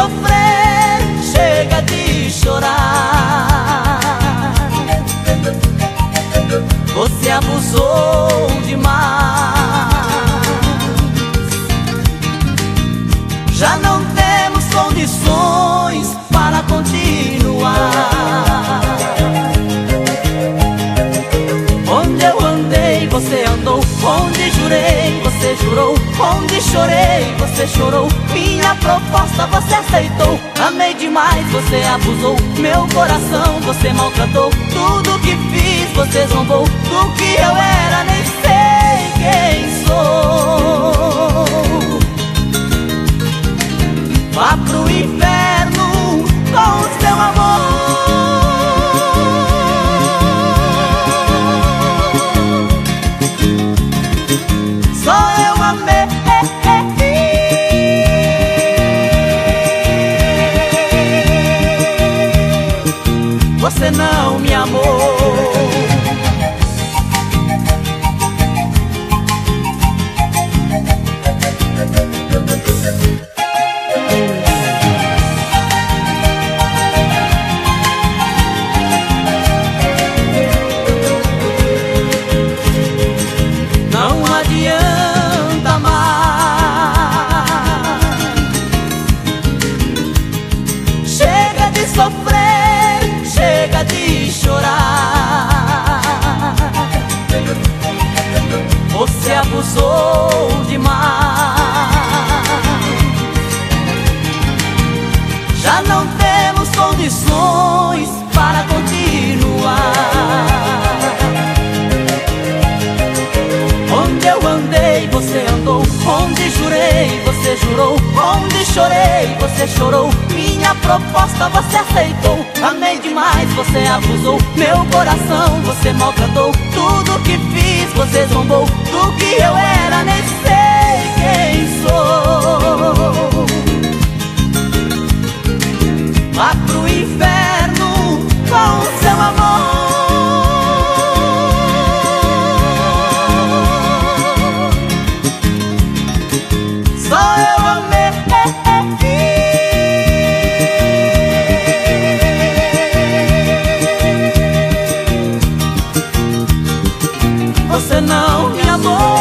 sofrer, chega de chorar. Você abusou demais. Já não temos condições para continuar. Onde eu andei, você andou. Onde jurei, você jurou chorei, você chorou. Minha proposta você aceitou. Amei demais, você abusou. Meu coração você maltratou. Tudo que fiz você zombou. Do que eu era nem sei quem não me chorar. Você abusou demais. Já não temos condições para continuar. Onde eu andei, você andou. Onde jurei, você jurou. Onde chorei, você chorou. Minha proposta você aceitou. Amei demais, você abusou Meu coração você maltratou Tudo que fiz você zombou Do que eu era nem sei quem sou Vá pro inferno amou